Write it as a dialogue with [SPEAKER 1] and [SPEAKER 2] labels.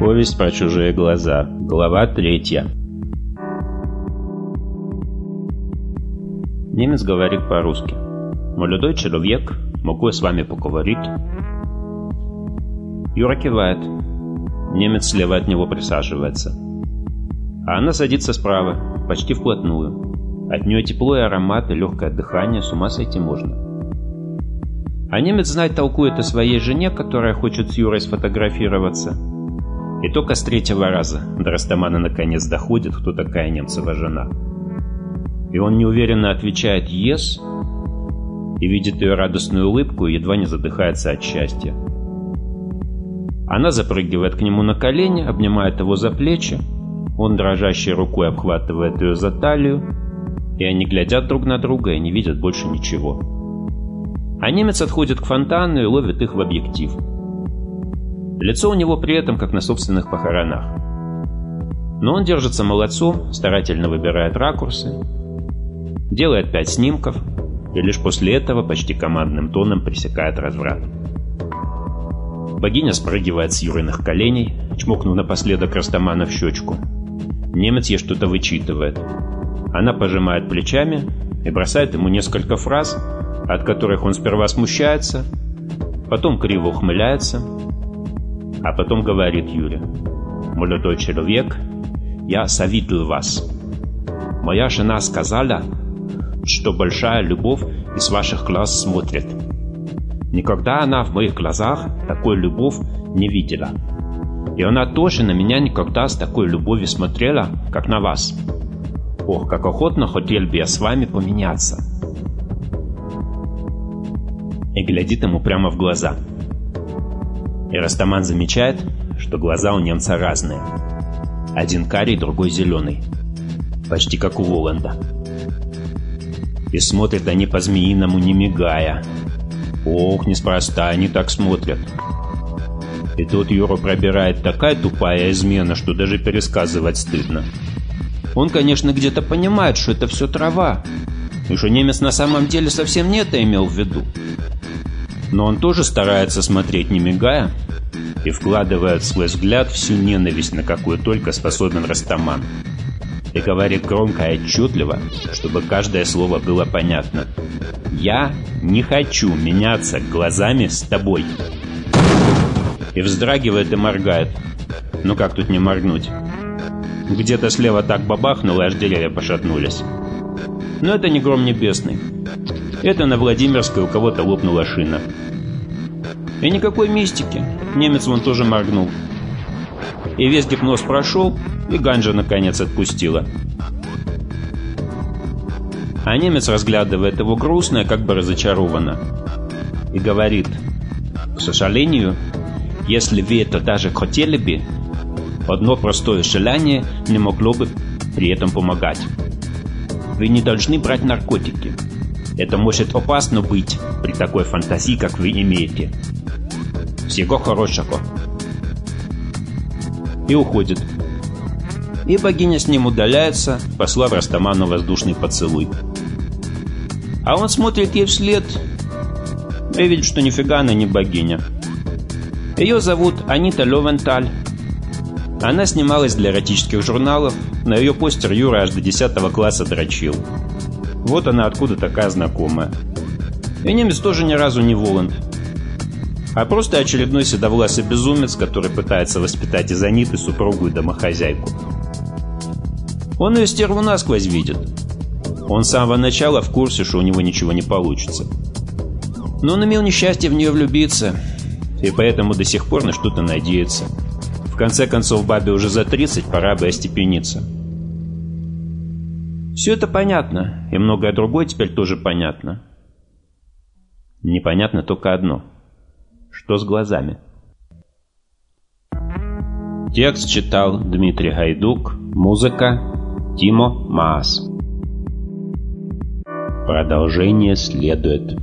[SPEAKER 1] Повесть про чужие глаза. Глава третья. Немец говорит по-русски. «Молодой человек, могу я с вами поговорить?» Юра кивает. Немец слева от него присаживается. А она садится справа, почти вплотную. От нее тепло и аромат, и легкое дыхание, с ума сойти можно. А немец, знать, толкует о своей жене, которая хочет с Юрой сфотографироваться. И только с третьего раза до Растамана наконец доходит, кто такая немцева жена. И он неуверенно отвечает «Ес» и видит ее радостную улыбку и едва не задыхается от счастья. Она запрыгивает к нему на колени, обнимает его за плечи, он дрожащей рукой обхватывает ее за талию, и они глядят друг на друга и не видят больше ничего. А немец отходит к фонтану и ловит их в объектив. Лицо у него при этом как на собственных похоронах. Но он держится молодцом, старательно выбирает ракурсы, делает пять снимков и лишь после этого почти командным тоном пресекает разврат. Богиня спрыгивает с Юриных коленей, чмокнув напоследок Растамана в щечку. Немец ей что-то вычитывает. Она пожимает плечами и бросает ему несколько фраз, от которых он сперва смущается, потом криво ухмыляется, а потом говорит Юре. «Молодой человек, я советую вас. Моя жена сказала, что большая любовь из ваших глаз смотрит. Никогда она в моих глазах такой любовь не видела. И она тоже на меня никогда с такой любовью смотрела, как на вас. Ох, как охотно хотел бы я с вами поменяться и глядит ему прямо в глаза. И Растаман замечает, что глаза у немца разные. Один карий, другой зеленый. Почти как у Воланда. И смотрят они по-змеиному, не мигая. Ох, неспроста они так смотрят. И тут Юру пробирает такая тупая измена, что даже пересказывать стыдно. Он, конечно, где-то понимает, что это все трава, и что немец на самом деле совсем не это имел в виду но он тоже старается смотреть не мигая и вкладывает в свой взгляд всю ненависть, на какую только способен Растаман. И говорит громко и отчетливо, чтобы каждое слово было понятно. «Я не хочу меняться глазами с тобой». И вздрагивает и моргает. Ну как тут не моргнуть? Где-то слева так бабахнуло, аж деревья пошатнулись. Но это не гром небесный. Это на Владимирской у кого-то лопнула шина. И никакой мистики. Немец вон тоже моргнул. И весь гипноз прошел, и Ганжа наконец отпустила. А немец разглядывает его грустно, как бы разочарованно. И говорит, «К сожалению, если вы это даже хотели бы, одно простое желание не могло бы при этом помогать. Вы не должны брать наркотики. Это может опасно быть при такой фантазии, как вы имеете. Всего хорошего. И уходит. И богиня с ним удаляется, послав Растаману воздушный поцелуй. А он смотрит ей вслед и видит, что нифига она не богиня. Ее зовут Анита Левенталь. Она снималась для эротических журналов. На ее постер Юра аж до 10 класса дрочил. Вот она откуда такая знакомая. И немец тоже ни разу не Воланд. А просто очередной седовласый безумец, который пытается воспитать из Аниты супругу и домохозяйку. Он ее стерву насквозь видит. Он с самого начала в курсе, что у него ничего не получится. Но он имел несчастье в нее влюбиться, и поэтому до сих пор на что-то надеется. В конце концов, бабе уже за 30, пора бы остепениться. Все это понятно, и многое другое теперь тоже понятно. Непонятно только одно. Что с глазами? Текст читал Дмитрий Гайдук, музыка Тимо Маас. Продолжение следует.